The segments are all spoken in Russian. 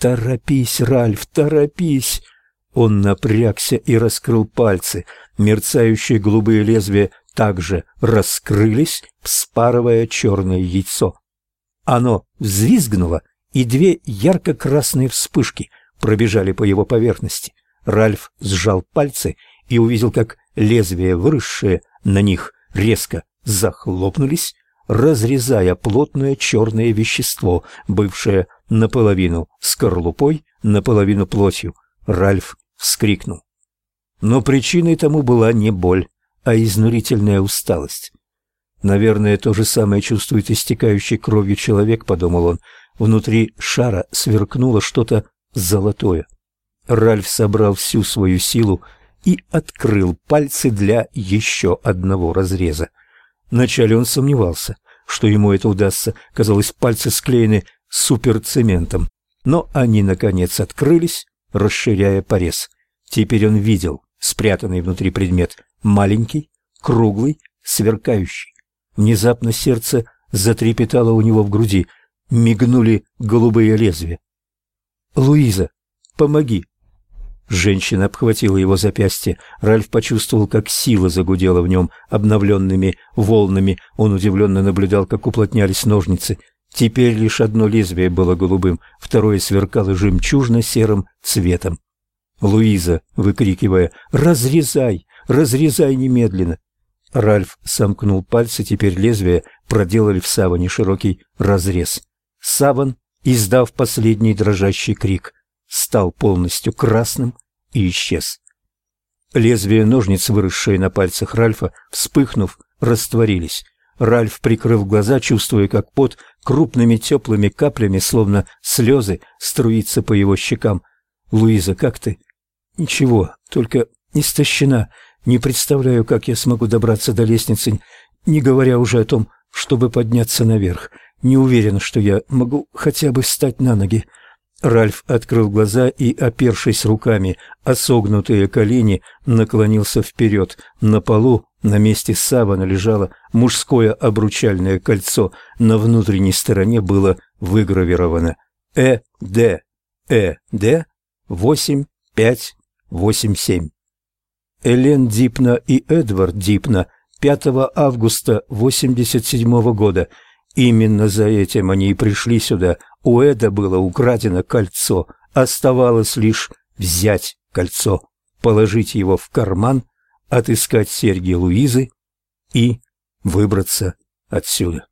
«Торопись, Ральф, торопись!» Он напрягся и раскрыл пальцы. Мерцающие голубые лезвия также раскрылись, вспарывая черное яйцо. Оно взвизгнуло, и две ярко-красные вспышки пробежали по его поверхности. Ральф сжал пальцы и увидел, как лезвия, выросшие на них, резко захлопнулись, разрезая плотное черное вещество, бывшее наполовину скорлупой, наполовину плотью. Ральф вскрикнул. Но причиной тому была не боль, а изнурительная усталость. Наверное, то же самое чувствует истекающий кровью человек, подумал он. Внутри шара сверкнуло что-то золотое. Ральф собрал всю свою силу и открыл пальцы для еще одного разреза. Вначале он сомневался, что ему это удастся. Казалось, пальцы склеены суперцементом. Но они, наконец, открылись, расширяя порез. Теперь он видел спрятанный внутри предмет, маленький, круглый, сверкающий. Внезапно сердце затрепетало у него в груди, мигнули голубые лезвия. «Луиза, помоги!» Женщина обхватила его запястье. Ральф почувствовал, как сила загудела в нем обновленными волнами. Он удивленно наблюдал, как уплотнялись ножницы. Теперь лишь одно лезвие было голубым, второе сверкало жемчужно-серым цветом. Луиза, выкрикивая «Разрезай! Разрезай немедленно!» Ральф сомкнул пальцы, теперь лезвие проделали в саване широкий разрез. Саван, издав последний дрожащий крик, стал полностью красным и исчез. Лезвия ножниц, выросшие на пальцах Ральфа, вспыхнув, растворились. Ральф, прикрыв глаза, чувствуя, как пот крупными теплыми каплями, словно слезы, струится по его щекам. «Луиза, как ты?» «Ничего, только истощена. Не представляю, как я смогу добраться до лестницы, не говоря уже о том, чтобы подняться наверх. Не уверен, что я могу хотя бы встать на ноги». Ральф открыл глаза и, опершись руками о согнутые колени, наклонился вперед. На полу, на месте савана, лежало мужское обручальное кольцо. На внутренней стороне было выгравировано «Э, Д, Э, Д, 8, 5, 8, 7». Элен Дипна и Эдвард Дипна 5 августа 87 года. Именно за этим они и пришли сюда – у Эда было украдено кольцо, оставалось лишь взять кольцо, положить его в карман, отыскать серьги Луизы и выбраться отсюда.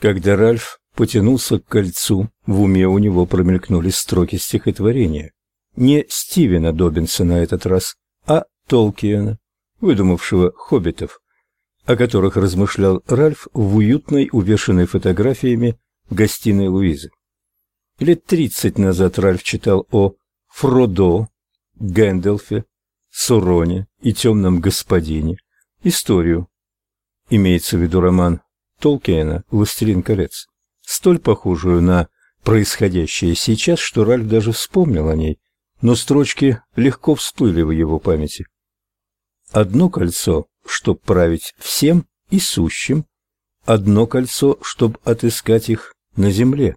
Когда Ральф потянулся к кольцу, в уме у него промелькнули строки стихотворения. Не Стивена Добинса на этот раз, а Толкиена, выдумавшего хоббитов, о которых размышлял Ральф в уютной, увешанной фотографиями гостиной Луизы. Лет тридцать назад Ральф читал о Фродо, Гэндалфе, Суроне и темном господине историю. Имеется в виду роман Толкиена «Властелин колец», столь похожую на происходящее сейчас, что Ральф даже вспомнил о ней, но строчки легко всплыли в его памяти. Одно кольцо, чтоб править всем и сущим, одно кольцо, чтоб отыскать их на земле.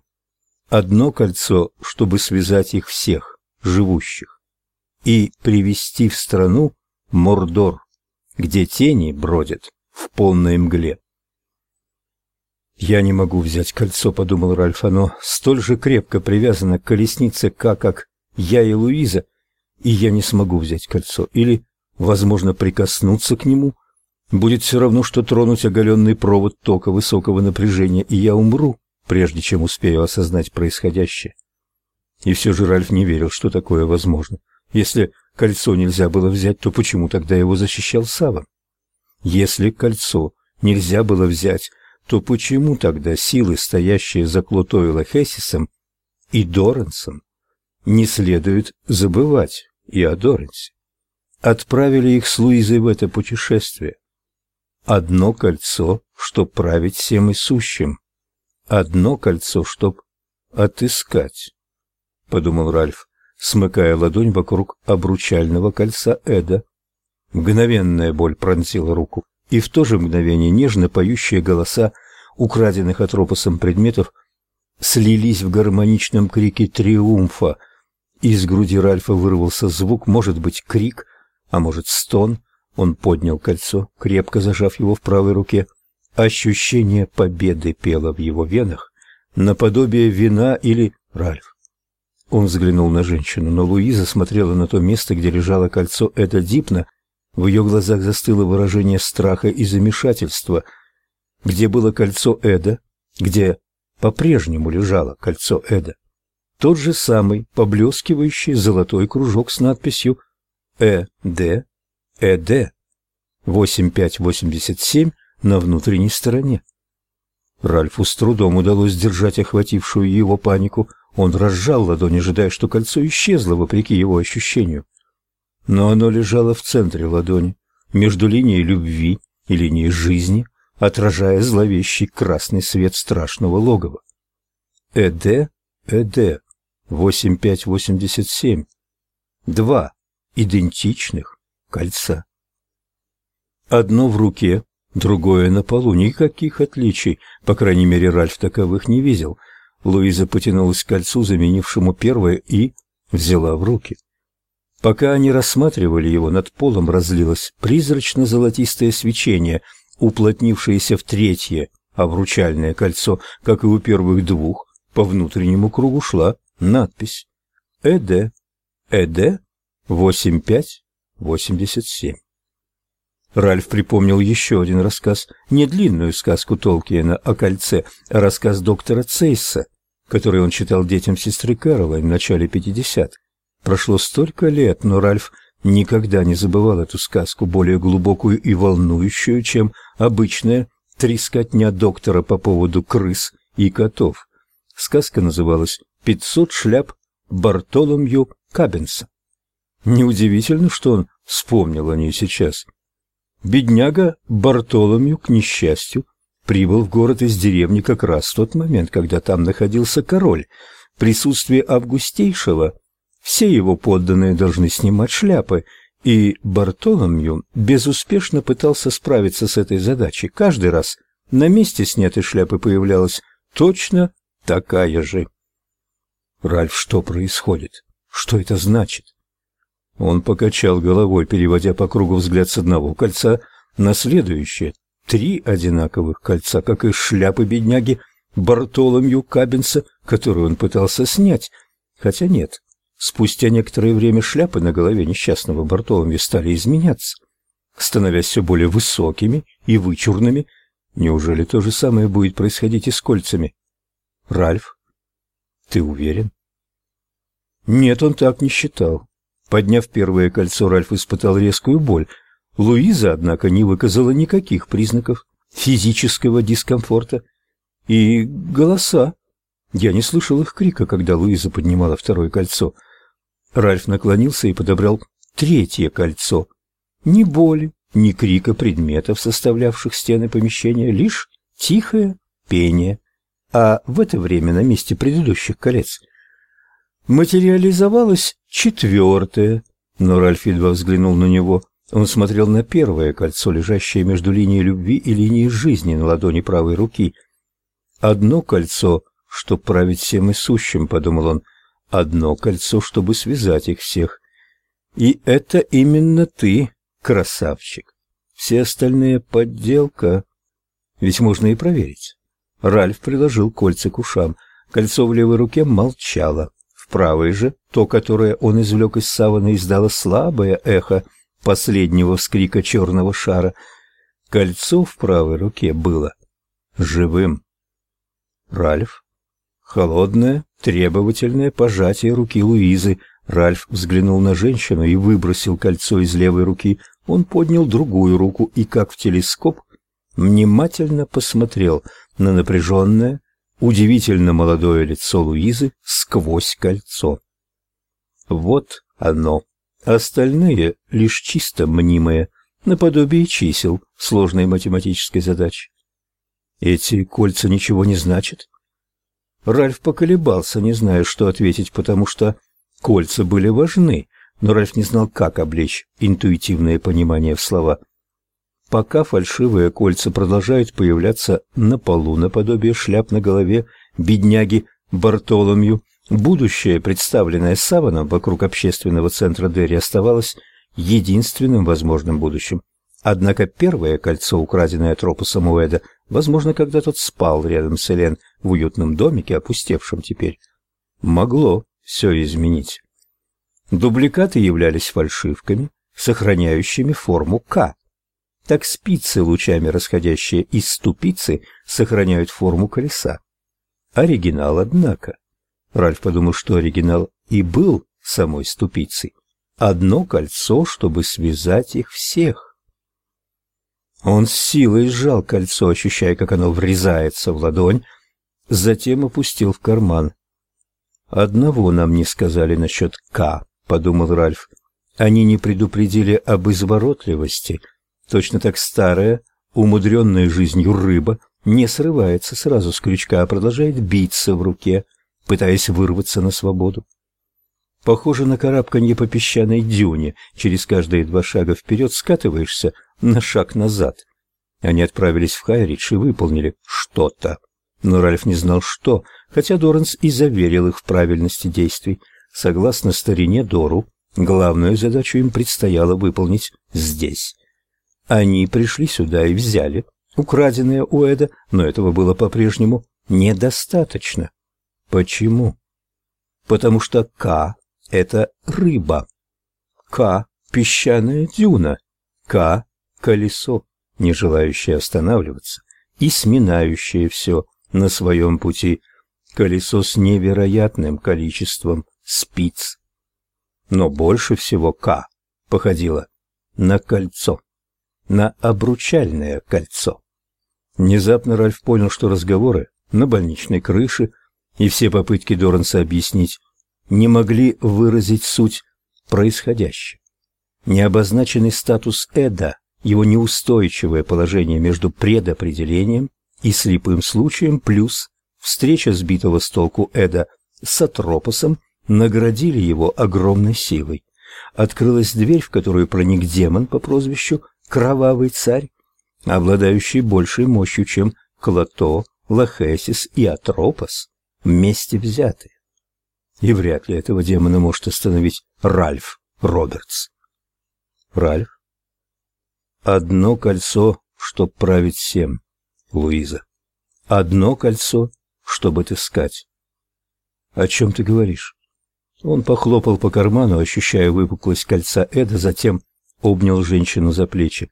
Одно кольцо, чтобы связать их всех, живущих, и привести в страну Мордор, где тени бродят в полной мгле. «Я не могу взять кольцо», — подумал Ральф, — «оно столь же крепко привязано к колеснице, как, как я и Луиза, и я не смогу взять кольцо, или, возможно, прикоснуться к нему. Будет все равно, что тронуть оголенный провод тока высокого напряжения, и я умру прежде чем успею осознать происходящее. И все же Ральф не верил, что такое возможно. Если кольцо нельзя было взять, то почему тогда его защищал Сава? Если кольцо нельзя было взять, то почему тогда силы, стоящие за Клотойло Хессисом и Доренсом, не следует забывать и о Доренсе? Отправили их с Луизой в это путешествие. Одно кольцо, чтоб править всем и сущим одно кольцо, чтоб отыскать, — подумал Ральф, смыкая ладонь вокруг обручального кольца Эда. Мгновенная боль пронзила руку, и в то же мгновение нежно поющие голоса украденных от Ропосом предметов слились в гармоничном крике триумфа. Из груди Ральфа вырвался звук, может быть, крик, а может, стон. Он поднял кольцо, крепко зажав его в правой руке. Ощущение победы пело в его венах, наподобие вина или Ральф. Он взглянул на женщину, но Луиза смотрела на то место, где лежало кольцо Эда Дипна. В ее глазах застыло выражение страха и замешательства. Где было кольцо Эда? Где по-прежнему лежало кольцо Эда? Тот же самый поблескивающий золотой кружок с надписью «ЭД», «ЭД», 8587 на внутренней стороне. Ральфу с трудом удалось сдержать охватившую его панику. Он разжал ладонь, ожидая, что кольцо исчезло, вопреки его ощущению. Но оно лежало в центре ладони, между линией любви и линией жизни, отражая зловещий красный свет страшного логова. ЭД, ЭД, 8587. Два идентичных кольца. Одно в руке, другое на полу. Никаких отличий, по крайней мере, Ральф таковых не видел. Луиза потянулась к кольцу, заменившему первое, и взяла в руки. Пока они рассматривали его, над полом разлилось призрачно-золотистое свечение, уплотнившееся в третье а обручальное кольцо, как и у первых двух, по внутреннему кругу шла надпись «Эде, Эде, 85 87. Ральф припомнил еще один рассказ, не длинную сказку Толкиена о кольце, а рассказ доктора Цейса, который он читал детям сестры Кэролайн в начале 50-х. Прошло столько лет, но Ральф никогда не забывал эту сказку, более глубокую и волнующую, чем обычная трескотня доктора по поводу крыс и котов. Сказка называлась «Пятьсот шляп Бартоломью Кабенса». Неудивительно, что он вспомнил о ней сейчас. Бедняга Бартоломью, к несчастью, прибыл в город из деревни как раз в тот момент, когда там находился король. В присутствии Августейшего все его подданные должны снимать шляпы, и Бартоломью безуспешно пытался справиться с этой задачей. Каждый раз на месте снятой шляпы появлялась точно такая же. Ральф, что происходит? Что это значит? Он покачал головой, переводя по кругу взгляд с одного кольца на следующее. Три одинаковых кольца, как и шляпы бедняги Бартоломью Кабинса, которую он пытался снять. Хотя нет, спустя некоторое время шляпы на голове несчастного Бартоломью стали изменяться, становясь все более высокими и вычурными. Неужели то же самое будет происходить и с кольцами? Ральф, ты уверен? Нет, он так не считал. Подняв первое кольцо, Ральф испытал резкую боль. Луиза, однако, не выказала никаких признаков физического дискомфорта. И голоса. Я не слышал их крика, когда Луиза поднимала второе кольцо. Ральф наклонился и подобрал третье кольцо. Ни боли, ни крика предметов, составлявших стены помещения, лишь тихое пение. А в это время на месте предыдущих колец материализовалось четвертое. Но Ральф едва взглянул на него. Он смотрел на первое кольцо, лежащее между линией любви и линией жизни на ладони правой руки. «Одно кольцо, чтоб править всем и сущим», — подумал он, — «одно кольцо, чтобы связать их всех. И это именно ты, красавчик. Все остальные — подделка. Ведь можно и проверить». Ральф приложил кольца к ушам. Кольцо в левой руке молчало. Правой же, то, которое он извлек из савана, издало слабое эхо последнего вскрика черного шара. Кольцо в правой руке было живым. Ральф. Холодное, требовательное пожатие руки Луизы. Ральф взглянул на женщину и выбросил кольцо из левой руки. Он поднял другую руку и, как в телескоп, внимательно посмотрел на напряженное, удивительно молодое лицо Луизы сквозь кольцо. Вот оно. Остальные лишь чисто мнимые, наподобие чисел сложной математической задачи. Эти кольца ничего не значат? Ральф поколебался, не зная, что ответить, потому что кольца были важны, но Ральф не знал, как облечь интуитивное понимание в слова. Пока фальшивые кольца продолжают появляться на полу наподобие шляп на голове бедняги Бартоломью, будущее, представленное Саваном вокруг общественного центра Дерри, оставалось единственным возможным будущим. Однако первое кольцо, украденное Тропусом Уэда, возможно, когда тот спал рядом с Элен в уютном домике, опустевшем теперь, могло все изменить. Дубликаты являлись фальшивками, сохраняющими форму «К». Так спицы, лучами расходящие из ступицы, сохраняют форму колеса. Оригинал, однако. Ральф подумал, что оригинал и был самой ступицей. Одно кольцо, чтобы связать их всех. Он с силой сжал кольцо, ощущая, как оно врезается в ладонь, затем опустил в карман. «Одного нам не сказали насчет «К», — подумал Ральф. «Они не предупредили об изворотливости. Точно так старая, умудренная жизнью рыба не срывается сразу с крючка, а продолжает биться в руке, пытаясь вырваться на свободу. Похоже на карабканье по песчаной дюне. Через каждые два шага вперед скатываешься на шаг назад. Они отправились в Хайридж и выполнили что-то. Но Ральф не знал, что, хотя Доранс и заверил их в правильности действий. Согласно старине Дору, главную задачу им предстояло выполнить здесь. Они пришли сюда и взяли украденное у Эда, но этого было по-прежнему недостаточно. Почему? Потому что К — это рыба. К — песчаная дюна. К — колесо, не желающее останавливаться и сминающее все на своем пути. Колесо с невероятным количеством спиц. Но больше всего К походило на кольцо, на обручальное кольцо. Внезапно Ральф понял, что разговоры на больничной крыше и все попытки Доранса объяснить не могли выразить суть происходящего. Необозначенный статус Эда, его неустойчивое положение между предопределением и слепым случаем плюс встреча сбитого с толку Эда с Атропосом наградили его огромной силой. Открылась дверь, в которую проник демон по прозвищу Кровавый Царь, обладающий большей мощью, чем Клото, Лахесис и Атропос вместе взятые. И вряд ли этого демона может остановить Ральф Робертс. Ральф? Одно кольцо, чтоб править всем, Луиза. Одно кольцо, чтобы отыскать. О чем ты говоришь? Он похлопал по карману, ощущая выпуклость кольца Эда, затем обнял женщину за плечи.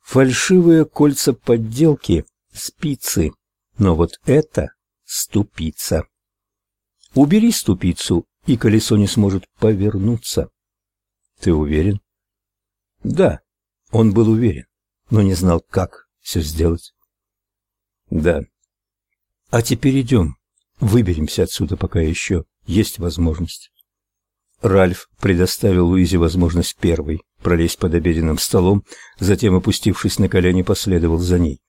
Фальшивые кольца подделки спицы, но вот это ступица. Убери ступицу, и колесо не сможет повернуться. Ты уверен? Да, он был уверен, но не знал, как все сделать. Да. А теперь идем, выберемся отсюда, пока еще есть возможность. Ральф предоставил Луизе возможность первой пролезть под обеденным столом, затем, опустившись на колени, последовал за ней.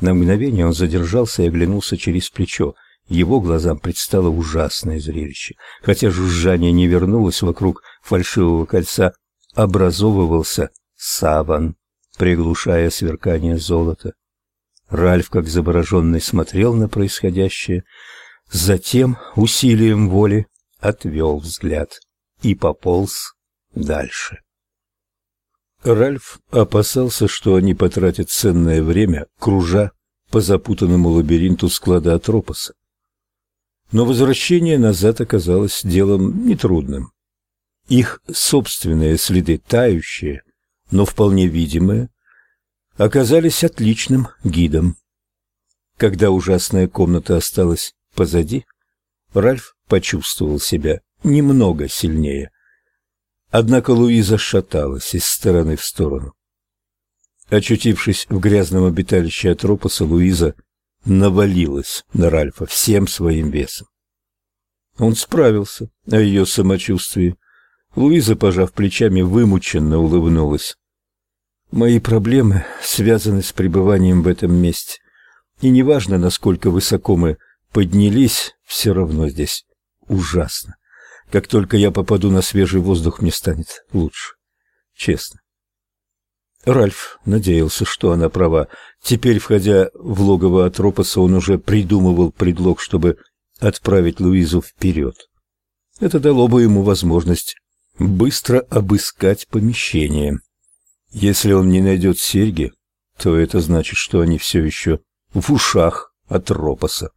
На мгновение он задержался и оглянулся через плечо. Его глазам предстало ужасное зрелище. Хотя жужжание не вернулось вокруг фальшивого кольца, образовывался саван, приглушая сверкание золота. Ральф, как завороженный, смотрел на происходящее, затем усилием воли отвел взгляд и пополз дальше. Ральф опасался, что они потратят ценное время, кружа по запутанному лабиринту склада Атропоса. Но возвращение назад оказалось делом нетрудным. Их собственные следы, тающие, но вполне видимые, оказались отличным гидом. Когда ужасная комната осталась позади, Ральф почувствовал себя немного сильнее. Однако Луиза шаталась из стороны в сторону. Очутившись в грязном обиталище Атропоса, Луиза навалилась на Ральфа всем своим весом. Он справился о ее самочувствии. Луиза, пожав плечами, вымученно улыбнулась. Мои проблемы связаны с пребыванием в этом месте. И неважно, насколько высоко мы поднялись, все равно здесь ужасно. Как только я попаду на свежий воздух, мне станет лучше. Честно. Ральф надеялся, что она права. Теперь, входя в логово Атропоса, он уже придумывал предлог, чтобы отправить Луизу вперед. Это дало бы ему возможность быстро обыскать помещение. Если он не найдет серьги, то это значит, что они все еще в ушах Атропоса.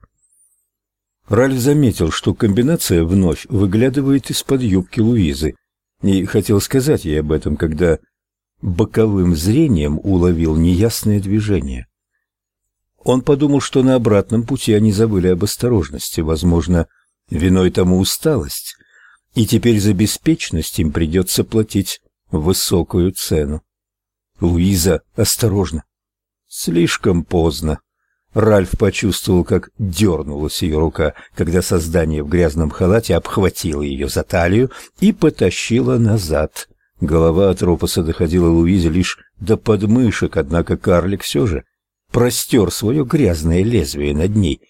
Ральф заметил, что комбинация вновь выглядывает из-под юбки Луизы, и хотел сказать ей об этом, когда боковым зрением уловил неясное движение. Он подумал, что на обратном пути они забыли об осторожности, возможно, виной тому усталость, и теперь за беспечность им придется платить высокую цену. Луиза, осторожно. Слишком поздно. Ральф почувствовал, как дернулась ее рука, когда создание в грязном халате обхватило ее за талию и потащило назад. Голова от Ропоса доходила Луизе лишь до подмышек, однако карлик все же простер свое грязное лезвие над ней.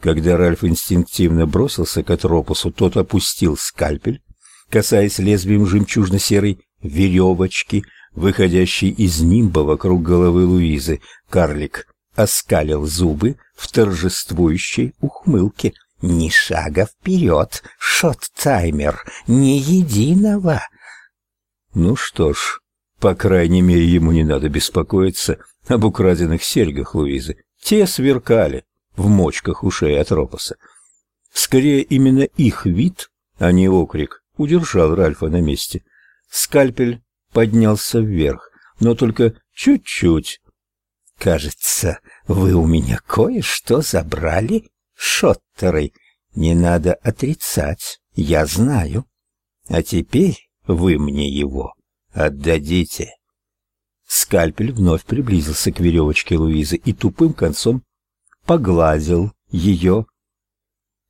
Когда Ральф инстинктивно бросился к Атропосу, тот опустил скальпель, касаясь лезвием жемчужно-серой веревочки, выходящей из нимба вокруг головы Луизы. Карлик оскалил зубы в торжествующей ухмылке. «Ни шага вперед, шот-таймер, ни единого!» Ну что ж, по крайней мере, ему не надо беспокоиться об украденных серьгах Луизы. Те сверкали в мочках ушей Атропоса. Скорее, именно их вид, а не окрик, удержал Ральфа на месте. Скальпель поднялся вверх, но только чуть-чуть. «Кажется, вы у меня кое-что забрали, шоттеры. Не надо отрицать, я знаю. А теперь вы мне его отдадите. Скальпель вновь приблизился к веревочке Луизы и тупым концом погладил ее.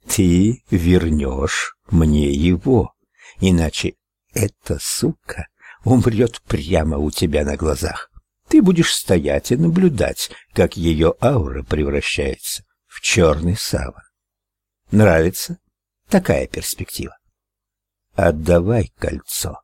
Ты вернешь мне его, иначе эта сука умрет прямо у тебя на глазах. Ты будешь стоять и наблюдать, как ее аура превращается в черный саван. Нравится такая перспектива? Отдавай кольцо.